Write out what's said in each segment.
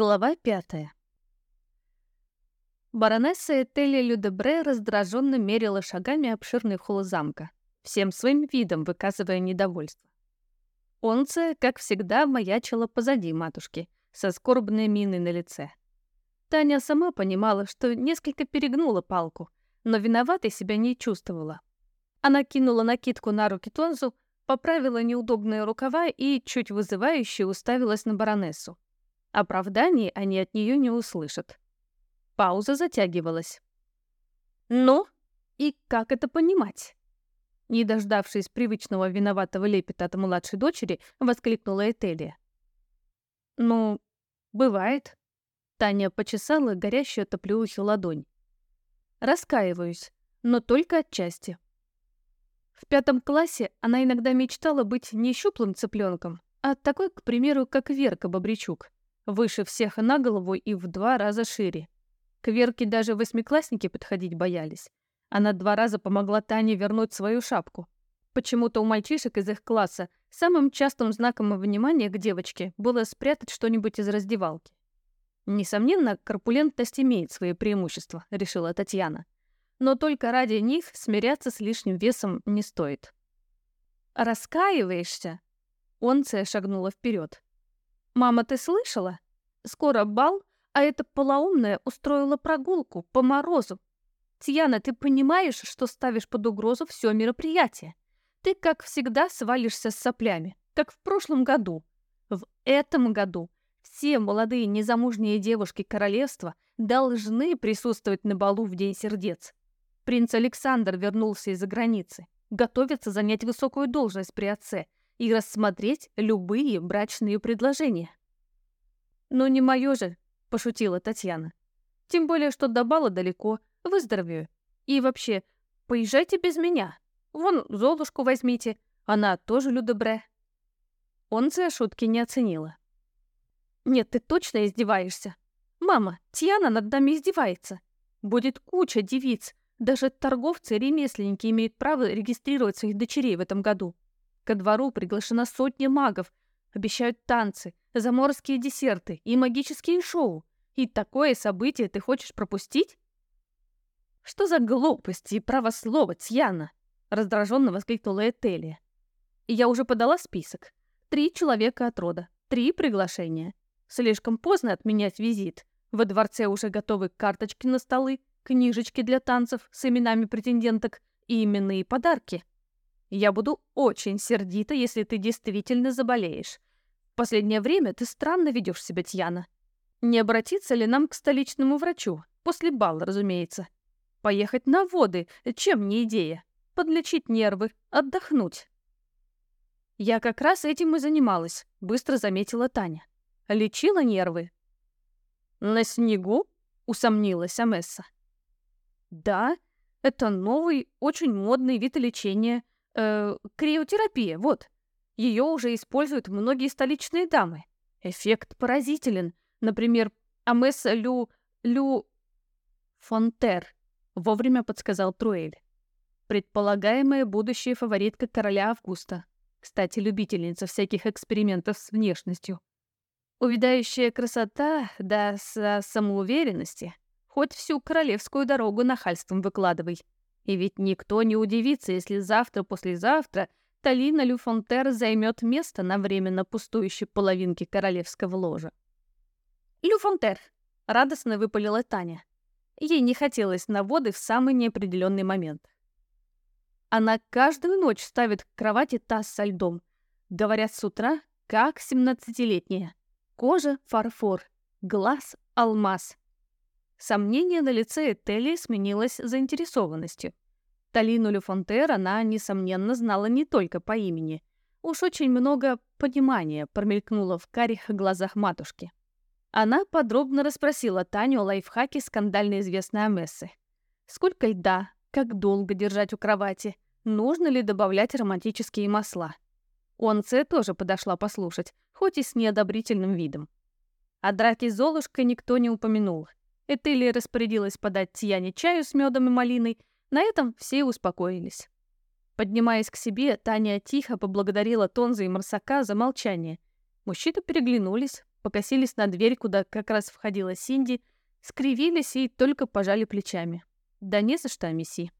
Глава пятая. Баронесса Этелли Людебре раздраженно мерила шагами обширный холл замка, всем своим видом выказывая недовольство. Онце, как всегда, маячила позади матушки, со скорбной миной на лице. Таня сама понимала, что несколько перегнула палку, но виноватой себя не чувствовала. Она кинула накидку на руки Тонзу, поправила неудобные рукава и, чуть вызывающе, уставилась на баронессу. Оправданий они от нее не услышат. Пауза затягивалась. «Ну, и как это понимать?» Не дождавшись привычного виноватого лепета от младшей дочери, воскликнула Этелия. «Ну, бывает». Таня почесала горящую топлеухи ладонь. «Раскаиваюсь, но только отчасти». В пятом классе она иногда мечтала быть не щуплым цыпленком, а такой, к примеру, как Верка Бобрячук выше всех на голову и в два раза шире. К Верке даже восьмиклассники подходить боялись. Она два раза помогла Тане вернуть свою шапку. Почему-то у мальчишек из их класса самым частым знаком внимания к девочке было спрятать что-нибудь из раздевалки. Несомненно, корпулентность имеет свои преимущества, решила Татьяна. Но только ради них смиряться с лишним весом не стоит. «Раскаиваешься?» Онция шагнула вперед. «Мама, ты слышала? Скоро бал, а эта полоумная устроила прогулку по морозу. Тьяна, ты понимаешь, что ставишь под угрозу все мероприятие? Ты, как всегда, свалишься с соплями, как в прошлом году. В этом году все молодые незамужние девушки королевства должны присутствовать на балу в День сердец. Принц Александр вернулся из-за границы, готовится занять высокую должность при отце и рассмотреть любые брачные предложения. «Ну не мое же!» – пошутила Татьяна. «Тем более, что до бала далеко, выздоровею. И вообще, поезжайте без меня. Вон Золушку возьмите, она тоже людобре». Он за шутки не оценила. «Нет, ты точно издеваешься? Мама, Тьяна над нами издевается. Будет куча девиц. Даже торговцы и ремесленники имеют право регистрировать своих дочерей в этом году. Ко двору приглашена сотня магов – Обещают танцы, заморские десерты и магические шоу. И такое событие ты хочешь пропустить? Что за глупости и право слова, Тьяна? Раздраженно воскликнула Этелия. Я уже подала список. Три человека от рода, три приглашения. Слишком поздно отменять визит. Во дворце уже готовы карточки на столы, книжечки для танцев с именами претенденток и именные подарки. Я буду очень сердита, если ты действительно заболеешь. В последнее время ты странно ведешь себя, Тьяна. Не обратиться ли нам к столичному врачу? После бала, разумеется. Поехать на воды, чем не идея? Подлечить нервы, отдохнуть. Я как раз этим и занималась, быстро заметила Таня. Лечила нервы. На снегу? Усомнилась Амесса. Да, это новый, очень модный вид лечения — э, криотерапия, вот. Ее уже используют многие столичные дамы. Эффект поразителен. Например, Амес Лю... Лю... Фонтер, вовремя подсказал Труэль. Предполагаемая будущая фаворитка короля Августа. Кстати, любительница всяких экспериментов с внешностью. Увидающая красота, да, со самоуверенности. Хоть всю королевскую дорогу нахальством выкладывай. И ведь никто не удивится, если завтра-послезавтра Талина Люфонтер займет место на временно пустующей половинке королевского ложа. «Люфонтер!» — радостно выпалила Таня. Ей не хотелось на воды в самый неопределенный момент. Она каждую ночь ставит к кровати таз со льдом. Говорят с утра, как семнадцатилетняя, Кожа — фарфор, глаз — алмаз. Сомнение на лице Телли сменилось заинтересованностью. Талину Люфонтер она, несомненно, знала не только по имени. Уж очень много понимания промелькнуло в карих глазах матушки. Она подробно расспросила Таню о лайфхаке скандально известной Амессы. Сколько льда, как долго держать у кровати, нужно ли добавлять романтические масла. Онце тоже подошла послушать, хоть и с неодобрительным видом. О драке с Золушкой никто не упомянул — Этелия распорядилась подать Тьяне чаю с медом и малиной. На этом все успокоились. Поднимаясь к себе, Таня тихо поблагодарила Тонза и Марсака за молчание. Мужчины переглянулись, покосились на дверь, куда как раз входила Синди, скривились и только пожали плечами. Да не за что, Месси.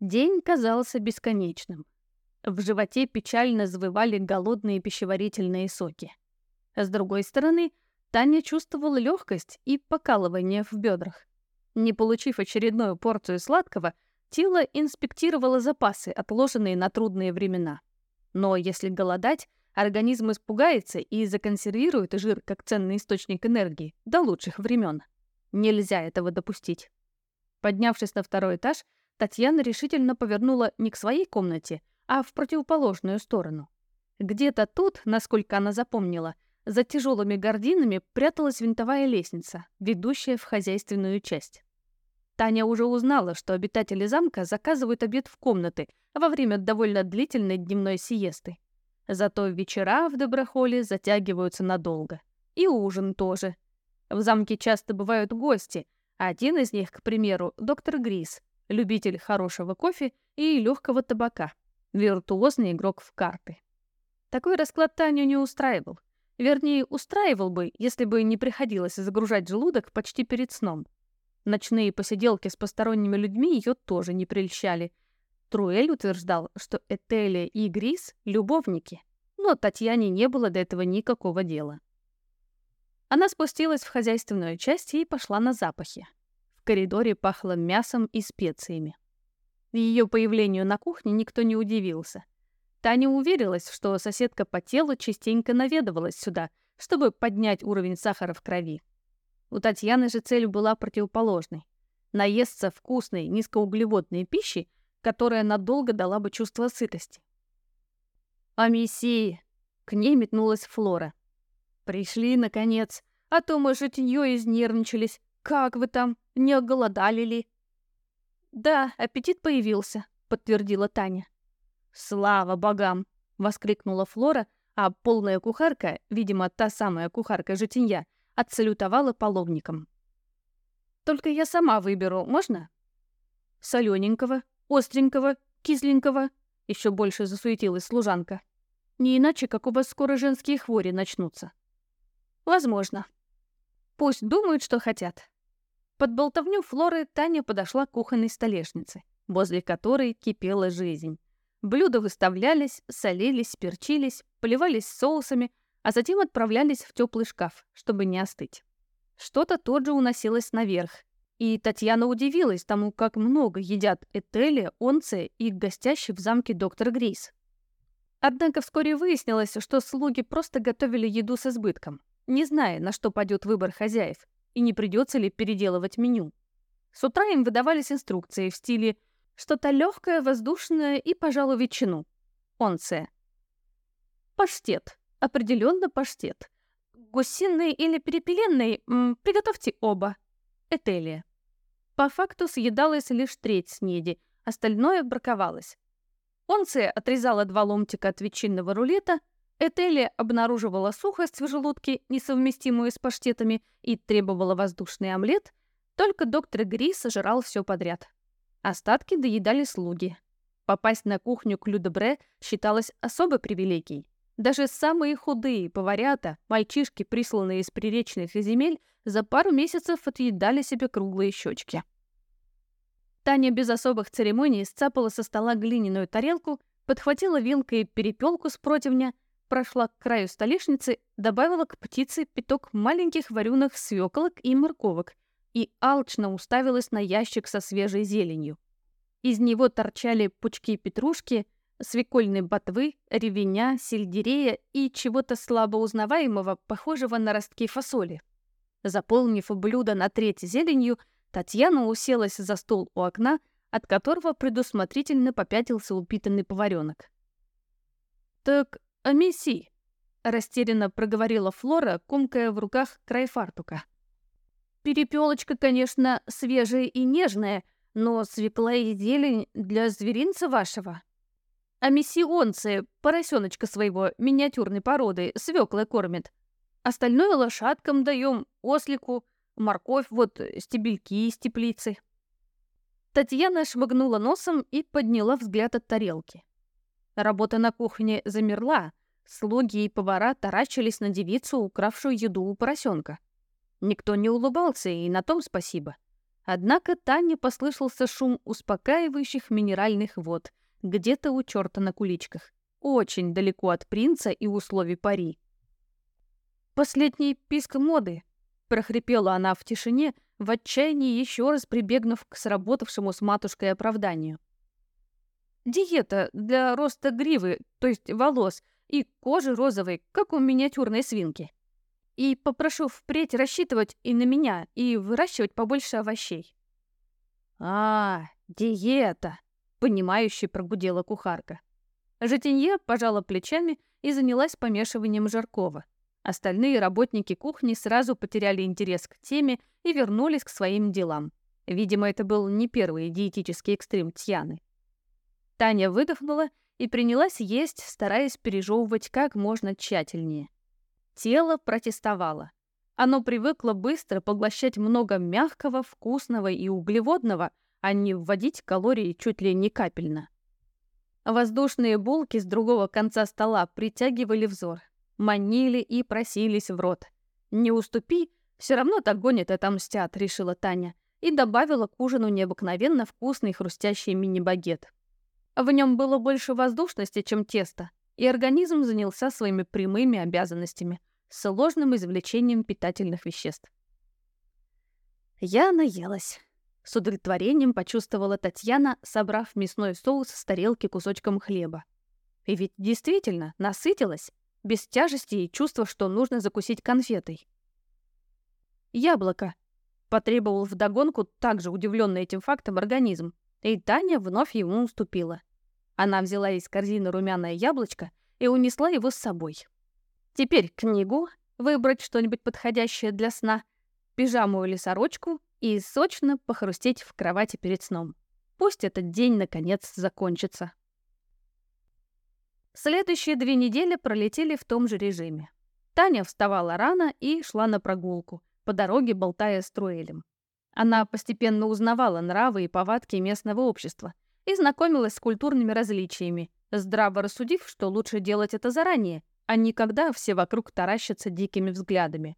День казался бесконечным. В животе печально завывали голодные пищеварительные соки. А с другой стороны — Таня чувствовала легкость и покалывание в бедрах. Не получив очередную порцию сладкого, тело инспектировало запасы, отложенные на трудные времена. Но если голодать, организм испугается и законсервирует жир как ценный источник энергии до лучших времен. Нельзя этого допустить. Поднявшись на второй этаж, Татьяна решительно повернула не к своей комнате, а в противоположную сторону. Где-то тут, насколько она запомнила, за тяжелыми гординами пряталась винтовая лестница, ведущая в хозяйственную часть. Таня уже узнала, что обитатели замка заказывают обед в комнаты во время довольно длительной дневной сиесты. Зато вечера в Доброхоле затягиваются надолго. И ужин тоже. В замке часто бывают гости. Один из них, к примеру, доктор Грис, любитель хорошего кофе и легкого табака, виртуозный игрок в карты. Такой расклад Таню не устраивал. Вернее, устраивал бы, если бы не приходилось загружать желудок почти перед сном. Ночные посиделки с посторонними людьми ее тоже не прельщали. Труэль утверждал, что Этелия и Грис — любовники, но Татьяне не было до этого никакого дела. Она спустилась в хозяйственную часть и пошла на запахи. В коридоре пахло мясом и специями. Ее появлению на кухне никто не удивился — Таня уверилась, что соседка по телу частенько наведывалась сюда, чтобы поднять уровень сахара в крови. У Татьяны же цель была противоположной — наесться вкусной низкоуглеводной пищи, которая надолго дала бы чувство сытости. «А мессии!» — к ней метнулась Флора. «Пришли, наконец, а то мы житьё изнервничались. Как вы там, не оголодали ли?» «Да, аппетит появился», — подтвердила Таня. «Слава богам!» — воскликнула Флора, а полная кухарка, видимо, та самая кухарка Житинья, отсалютовала половником. «Только я сама выберу, можно?» «Солененького, остренького, кисленького», — еще больше засуетилась служанка. «Не иначе, как у вас скоро женские хвори начнутся». «Возможно. Пусть думают, что хотят». Под болтовню Флоры Таня подошла к кухонной столешнице, возле которой кипела жизнь. Блюда выставлялись, солились, перчились, поливались соусами, а затем отправлялись в теплый шкаф, чтобы не остыть. Что-то тут же уносилось наверх, и Татьяна удивилась тому, как много едят Этели, Онце и гостящий в замке доктор Грейс. Однако вскоре выяснилось, что слуги просто готовили еду с избытком, не зная, на что пойдет выбор хозяев и не придется ли переделывать меню. С утра им выдавались инструкции в стиле что-то легкое, воздушное и, пожалуй, ветчину. Онце. Паштет. Определенно паштет. Гусиный или перепеленный? М -м, приготовьте оба. Этелия. По факту съедалась лишь треть снеди, остальное браковалось. Онция отрезала два ломтика от ветчинного рулета, Этелия обнаруживала сухость в желудке, несовместимую с паштетами, и требовала воздушный омлет, только доктор Гри сожрал все подряд. Остатки доедали слуги. Попасть на кухню к Людебре считалось особо привилегией. Даже самые худые поварята, мальчишки, присланные из приречных земель, за пару месяцев отъедали себе круглые щечки. Таня без особых церемоний сцапала со стола глиняную тарелку, подхватила вилкой перепелку с противня, прошла к краю столешницы, добавила к птице пяток маленьких варюных свеколок и морковок — и алчно уставилась на ящик со свежей зеленью. Из него торчали пучки петрушки, свекольной ботвы, ревеня, сельдерея и чего-то слабо узнаваемого, похожего на ростки фасоли. Заполнив блюдо на треть зеленью, Татьяна уселась за стол у окна, от которого предусмотрительно попятился упитанный поваренок. «Так, а месси?» — растерянно проговорила Флора, комкая в руках край фартука. Перепелочка, конечно, свежая и нежная, но свекла и зелень для зверинца вашего. А миссионцы, поросеночка своего, миниатюрной породы, свеклой кормит. Остальное лошадкам даем, ослику, морковь, вот э, стебельки из теплицы. Татьяна шмыгнула носом и подняла взгляд от тарелки. Работа на кухне замерла, слуги и повара таращились на девицу, укравшую еду у поросенка. Никто не улыбался, и на том спасибо. Однако Тане послышался шум успокаивающих минеральных вод где-то у черта на куличках, очень далеко от принца и условий пари. «Последний писк моды!» — прохрипела она в тишине, в отчаянии еще раз прибегнув к сработавшему с матушкой оправданию. «Диета для роста гривы, то есть волос, и кожи розовой, как у миниатюрной свинки» и попрошу впредь рассчитывать и на меня, и выращивать побольше овощей». «А, диета!» — понимающе прогудела кухарка. Житинье пожала плечами и занялась помешиванием жаркого. Остальные работники кухни сразу потеряли интерес к теме и вернулись к своим делам. Видимо, это был не первый диетический экстрим Тьяны. Таня выдохнула и принялась есть, стараясь пережевывать как можно тщательнее. Тело протестовало. Оно привыкло быстро поглощать много мягкого, вкусного и углеводного, а не вводить калории чуть ли не капельно. Воздушные булки с другого конца стола притягивали взор, манили и просились в рот. «Не уступи, все равно догонят и отомстят», — решила Таня, и добавила к ужину необыкновенно вкусный хрустящий мини-багет. В нем было больше воздушности, чем тесто, и организм занялся своими прямыми обязанностями — сложным извлечением питательных веществ. Я наелась. С удовлетворением почувствовала Татьяна, собрав мясной соус с тарелки кусочком хлеба. И ведь действительно насытилась, без тяжести и чувства, что нужно закусить конфетой. «Яблоко», — потребовал вдогонку также удивленный этим фактом организм, и Таня вновь ему уступила. Она взяла из корзины румяное яблочко и унесла его с собой. Теперь книгу, выбрать что-нибудь подходящее для сна, пижаму или сорочку и сочно похрустеть в кровати перед сном. Пусть этот день наконец закончится. Следующие две недели пролетели в том же режиме. Таня вставала рано и шла на прогулку, по дороге болтая с Труэлем. Она постепенно узнавала нравы и повадки местного общества и знакомилась с культурными различиями, здраво рассудив, что лучше делать это заранее, а не когда все вокруг таращатся дикими взглядами.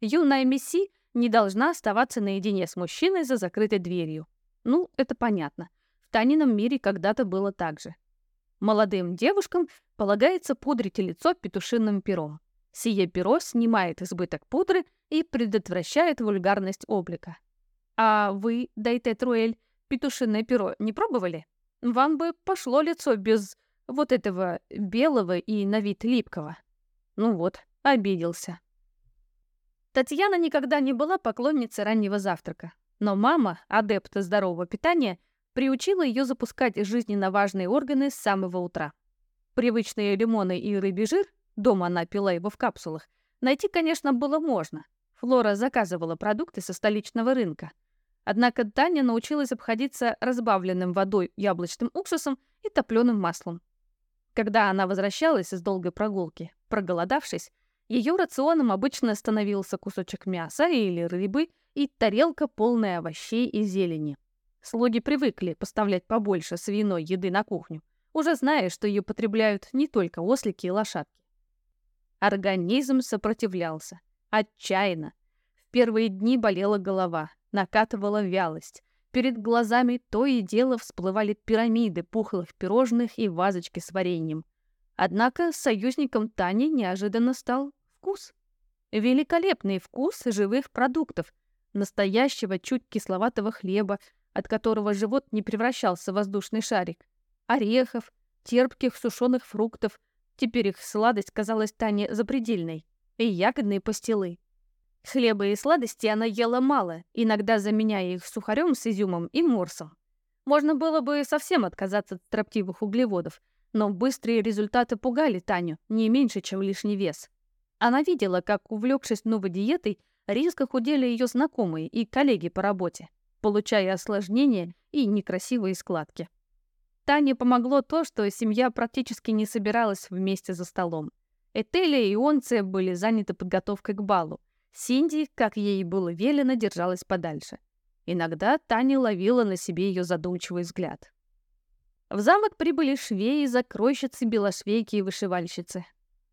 Юная Месси не должна оставаться наедине с мужчиной за закрытой дверью. Ну, это понятно. В Танином мире когда-то было так же. Молодым девушкам полагается пудрить лицо петушиным пером. Сие перо снимает избыток пудры и предотвращает вульгарность облика. А вы, Дайте Труэль, петушиное перо не пробовали? Вам бы пошло лицо без вот этого белого и на вид липкого. Ну вот, обиделся. Татьяна никогда не была поклонницей раннего завтрака, но мама, адепта здорового питания, приучила ее запускать жизненно важные органы с самого утра. Привычные лимоны и рыбий жир, дома она пила его в капсулах, найти, конечно, было можно. Флора заказывала продукты со столичного рынка. Однако Таня научилась обходиться разбавленным водой яблочным уксусом и топленым маслом. Когда она возвращалась из долгой прогулки, проголодавшись, ее рационом обычно становился кусочек мяса или рыбы и тарелка, полная овощей и зелени. Слуги привыкли поставлять побольше свиной еды на кухню, уже зная, что ее потребляют не только ослики и лошадки. Организм сопротивлялся. Отчаянно. В первые дни болела голова, накатывала вялость, Перед глазами то и дело всплывали пирамиды пухлых пирожных и вазочки с вареньем. Однако союзником Тани неожиданно стал вкус. Великолепный вкус живых продуктов, настоящего чуть кисловатого хлеба, от которого живот не превращался в воздушный шарик, орехов, терпких сушеных фруктов, теперь их сладость казалась Тане запредельной, и ягодные пастилы. Хлеба и сладости она ела мало, иногда заменяя их сухарем с изюмом и морсом. Можно было бы совсем отказаться от строптивых углеводов, но быстрые результаты пугали Таню не меньше, чем лишний вес. Она видела, как, увлекшись новой диетой, резко худели ее знакомые и коллеги по работе, получая осложнения и некрасивые складки. Тане помогло то, что семья практически не собиралась вместе за столом. Этелия и Онце были заняты подготовкой к балу, Синди, как ей было велено, держалась подальше. Иногда Таня ловила на себе ее задумчивый взгляд. В замок прибыли швеи, закройщицы, белошвейки и вышивальщицы.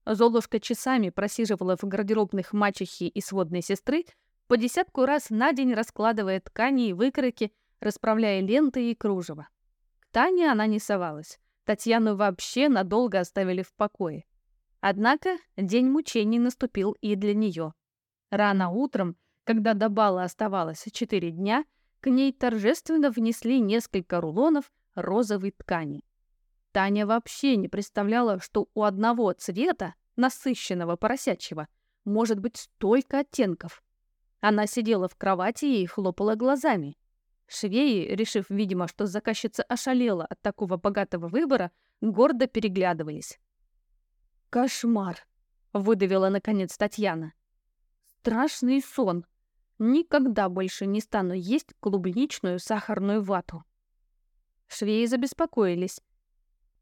Золушка часами просиживала в гардеробных мачехи и сводной сестры, по десятку раз на день раскладывая ткани и выкройки, расправляя ленты и кружево. К Тане она не совалась. Татьяну вообще надолго оставили в покое. Однако день мучений наступил и для нее — Рано утром, когда до бала оставалось четыре дня, к ней торжественно внесли несколько рулонов розовой ткани. Таня вообще не представляла, что у одного цвета, насыщенного поросячьего, может быть столько оттенков. Она сидела в кровати и хлопала глазами. Швеи, решив, видимо, что заказчица ошалела от такого богатого выбора, гордо переглядывались. «Кошмар!» — выдавила наконец Татьяна. «Страшный сон. Никогда больше не стану есть клубничную сахарную вату». Швеи забеспокоились.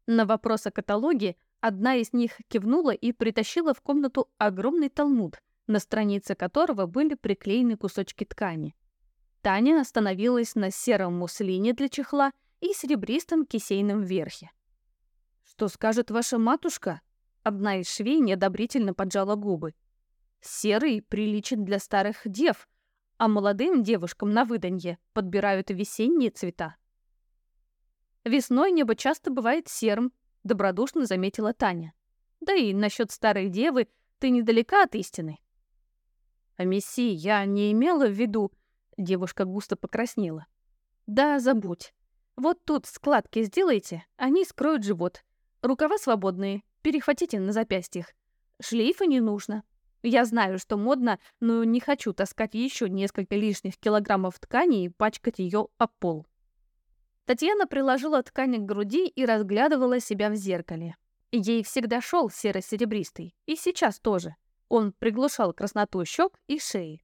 На вопрос о каталоге одна из них кивнула и притащила в комнату огромный талмуд, на странице которого были приклеены кусочки ткани. Таня остановилась на сером муслине для чехла и серебристом кисейном верхе. «Что скажет ваша матушка?» Одна из швей неодобрительно поджала губы. Серый приличен для старых дев, а молодым девушкам на выданье подбирают весенние цвета. Весной небо часто бывает серым, добродушно заметила Таня. Да и насчет старой девы ты недалека от истины. А месси я не имела в виду, девушка густо покраснела. Да, забудь. Вот тут складки сделайте, они скроют живот. Рукава свободные, перехватите на запястьях. Шлейфа не нужно, я знаю, что модно, но не хочу таскать еще несколько лишних килограммов ткани и пачкать ее о пол. Татьяна приложила ткань к груди и разглядывала себя в зеркале. Ей всегда шел серо-серебристый, и сейчас тоже. Он приглушал красноту щек и шеи.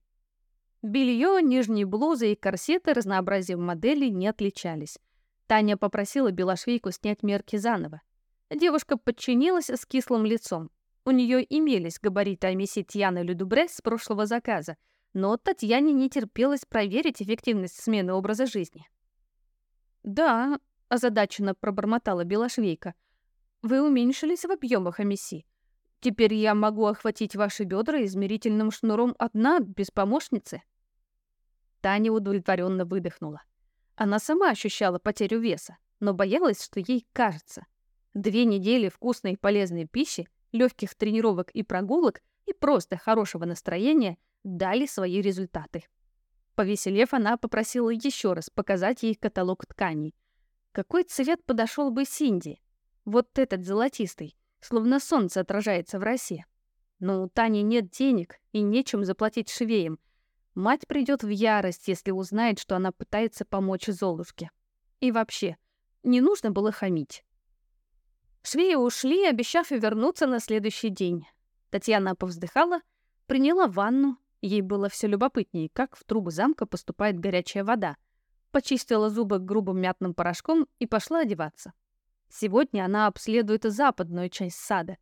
Белье, нижние блузы и корсеты разнообразием моделей не отличались. Таня попросила Белошвейку снять мерки заново. Девушка подчинилась с кислым лицом. У нее имелись габариты Амиси Тьяна Людубре с прошлого заказа, но Татьяне не терпелось проверить эффективность смены образа жизни. «Да», — озадаченно пробормотала Белошвейка, — «вы уменьшились в объемах Амиси. Теперь я могу охватить ваши бедра измерительным шнуром одна, без помощницы». Таня удовлетворенно выдохнула. Она сама ощущала потерю веса, но боялась, что ей кажется. Две недели вкусной и полезной пищи легких тренировок и прогулок и просто хорошего настроения дали свои результаты. Повеселев, она попросила еще раз показать ей каталог тканей. Какой цвет подошел бы Синди? Вот этот золотистый, словно солнце отражается в росе. Но у Тани нет денег и нечем заплатить швеям. Мать придет в ярость, если узнает, что она пытается помочь Золушке. И вообще, не нужно было хамить. Швеи ушли, обещав и вернуться на следующий день. Татьяна повздыхала, приняла ванну, ей было все любопытнее, как в трубу замка поступает горячая вода, почистила зубы грубым мятным порошком и пошла одеваться. Сегодня она обследует западную часть сада.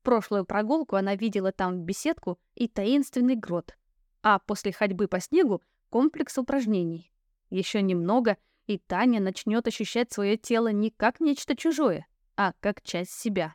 В прошлую прогулку она видела там беседку и таинственный грот, а после ходьбы по снегу — комплекс упражнений. Еще немного, и Таня начнет ощущать свое тело не как нечто чужое, а как часть себя.